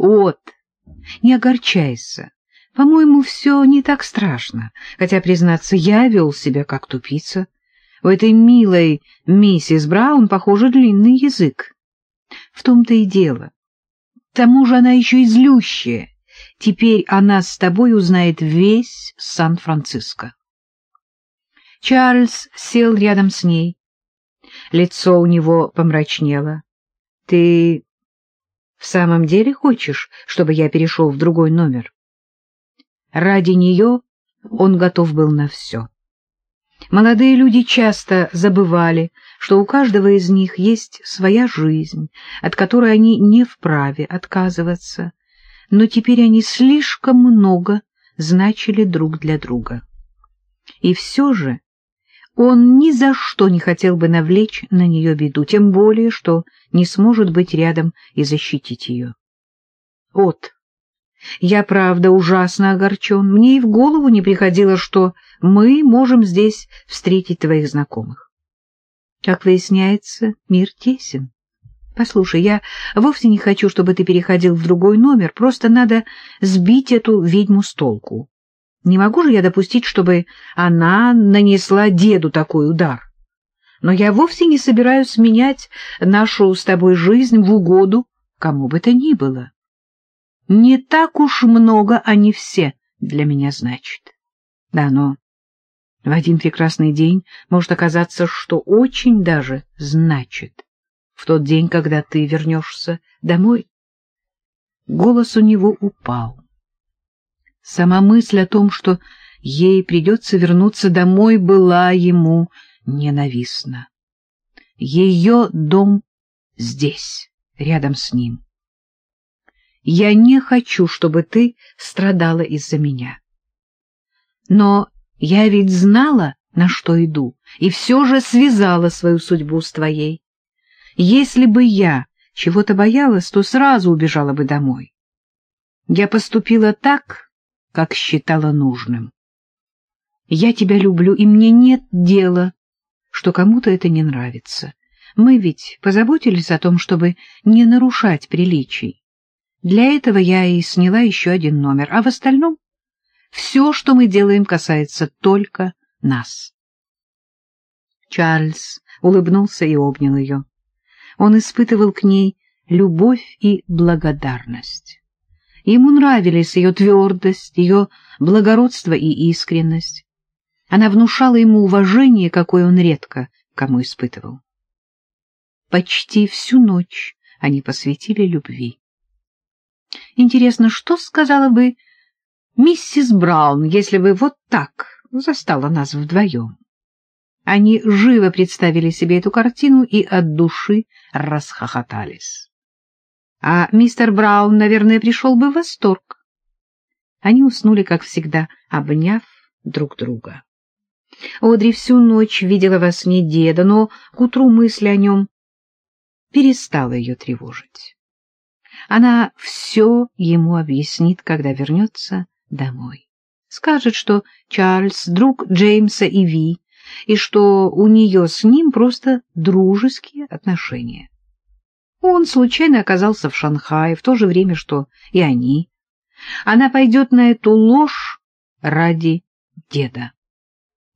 Вот, не огорчайся. По-моему, все не так страшно, хотя, признаться, я вел себя как тупица. У этой милой миссис Браун, похоже, длинный язык. В том-то и дело. К тому же она еще и злющая. Теперь она с тобой узнает весь Сан-Франциско. Чарльз сел рядом с ней. Лицо у него помрачнело. — Ты в самом деле хочешь, чтобы я перешел в другой номер? Ради нее он готов был на все. Молодые люди часто забывали, что у каждого из них есть своя жизнь, от которой они не вправе отказываться, но теперь они слишком много значили друг для друга. И все же он ни за что не хотел бы навлечь на нее беду, тем более, что не сможет быть рядом и защитить ее. От, я, правда, ужасно огорчен. Мне и в голову не приходило, что мы можем здесь встретить твоих знакомых. Как выясняется, мир тесен. Послушай, я вовсе не хочу, чтобы ты переходил в другой номер, просто надо сбить эту ведьму с толку. Не могу же я допустить, чтобы она нанесла деду такой удар. Но я вовсе не собираюсь менять нашу с тобой жизнь в угоду кому бы то ни было. Не так уж много они все для меня значат. Да, но в один прекрасный день может оказаться, что очень даже значит. В тот день, когда ты вернешься домой. Голос у него упал. Сама мысль о том, что ей придется вернуться домой, была ему ненавистна. Ее дом здесь, рядом с ним. Я не хочу, чтобы ты страдала из-за меня. Но я ведь знала, на что иду, и все же связала свою судьбу с твоей. Если бы я чего-то боялась, то сразу убежала бы домой. Я поступила так, как считала нужным. Я тебя люблю, и мне нет дела, что кому-то это не нравится. Мы ведь позаботились о том, чтобы не нарушать приличий. Для этого я и сняла еще один номер, а в остальном все, что мы делаем, касается только нас. Чарльз улыбнулся и обнял ее. Он испытывал к ней любовь и благодарность. Ему нравились ее твердость, ее благородство и искренность. Она внушала ему уважение, какое он редко кому испытывал. Почти всю ночь они посвятили любви. Интересно, что сказала бы миссис Браун, если бы вот так застала нас вдвоем? Они живо представили себе эту картину и от души расхохотались. А мистер Браун, наверное, пришел бы в восторг. Они уснули, как всегда, обняв друг друга. Одри всю ночь видела во сне деда, но к утру мысль о нем перестала ее тревожить. Она все ему объяснит, когда вернется домой. Скажет, что Чарльз — друг Джеймса и Ви, и что у нее с ним просто дружеские отношения. Он случайно оказался в Шанхае в то же время, что и они. Она пойдет на эту ложь ради деда.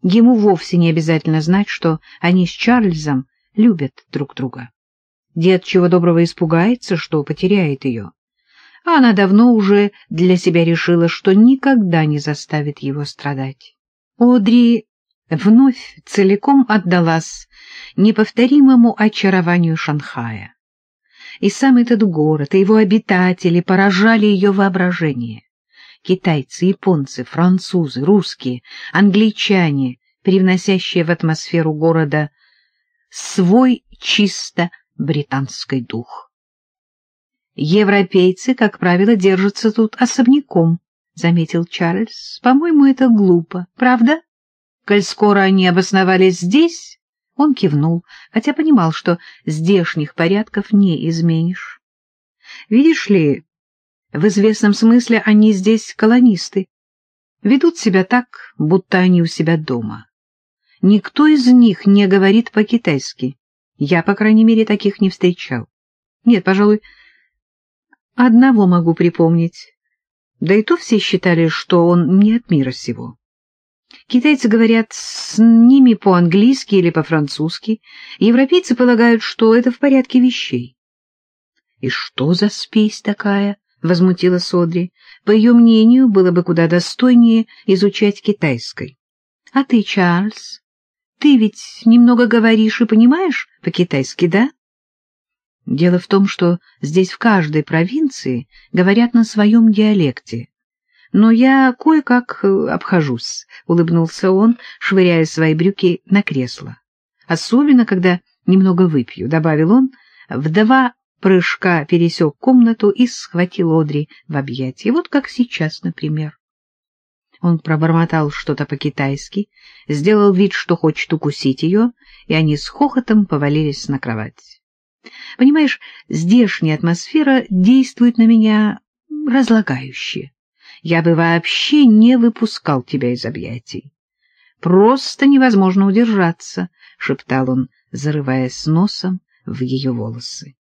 Ему вовсе не обязательно знать, что они с Чарльзом любят друг друга. Дед чего доброго испугается, что потеряет ее. А она давно уже для себя решила, что никогда не заставит его страдать. Одри вновь целиком отдалась неповторимому очарованию Шанхая и сам этот город, и его обитатели поражали ее воображение. Китайцы, японцы, французы, русские, англичане, привносящие в атмосферу города свой чисто британский дух. Европейцы, как правило, держатся тут особняком, — заметил Чарльз. — По-моему, это глупо, правда? Коль скоро они обосновались здесь, он кивнул, хотя понимал, что здешних порядков не изменишь. Видишь ли, в известном смысле они здесь колонисты. Ведут себя так, будто они у себя дома. Никто из них не говорит по-китайски. Я, по крайней мере, таких не встречал. Нет, пожалуй, одного могу припомнить. Да и то все считали, что он не от мира сего. Китайцы говорят с ними по-английски или по-французски. Европейцы полагают, что это в порядке вещей. — И что за спесь такая? — возмутилась Одри. По ее мнению, было бы куда достойнее изучать китайской. — А ты, Чарльз, ты ведь немного говоришь и понимаешь по-китайски, да? Дело в том, что здесь в каждой провинции говорят на своем диалекте. Но я кое-как э, обхожусь, — улыбнулся он, швыряя свои брюки на кресло. Особенно, когда немного выпью, — добавил он, в два прыжка пересек комнату и схватил Одри в объятия. Вот как сейчас, например. Он пробормотал что-то по-китайски, сделал вид, что хочет укусить ее, и они с хохотом повалились на кровать. Понимаешь, здешняя атмосфера действует на меня разлагающе. Я бы вообще не выпускал тебя из объятий. Просто невозможно удержаться, — шептал он, зарываясь носом в ее волосы.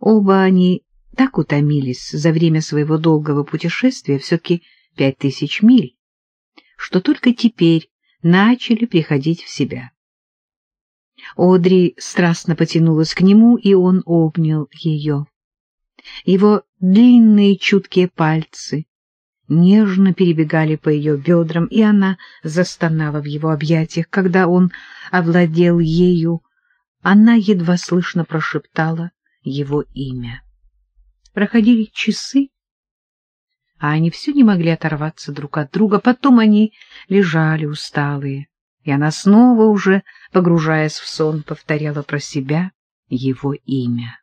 Оба они так утомились за время своего долгого путешествия, все-таки пять тысяч миль, что только теперь начали приходить в себя. Одри страстно потянулась к нему, и он обнял ее. Его длинные чуткие пальцы нежно перебегали по ее бедрам, и она застонала в его объятиях. Когда он овладел ею, она едва слышно прошептала его имя. Проходили часы, а они все не могли оторваться друг от друга. Потом они лежали усталые и она снова уже, погружаясь в сон, повторяла про себя его имя.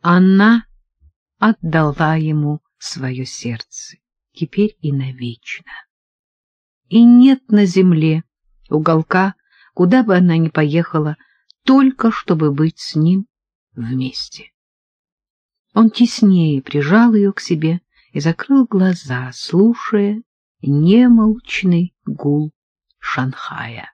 Она отдала ему свое сердце, теперь и навечно. И нет на земле уголка, куда бы она ни поехала, только чтобы быть с ним вместе. Он теснее прижал ее к себе и закрыл глаза, слушая немолчный гул Шанхая.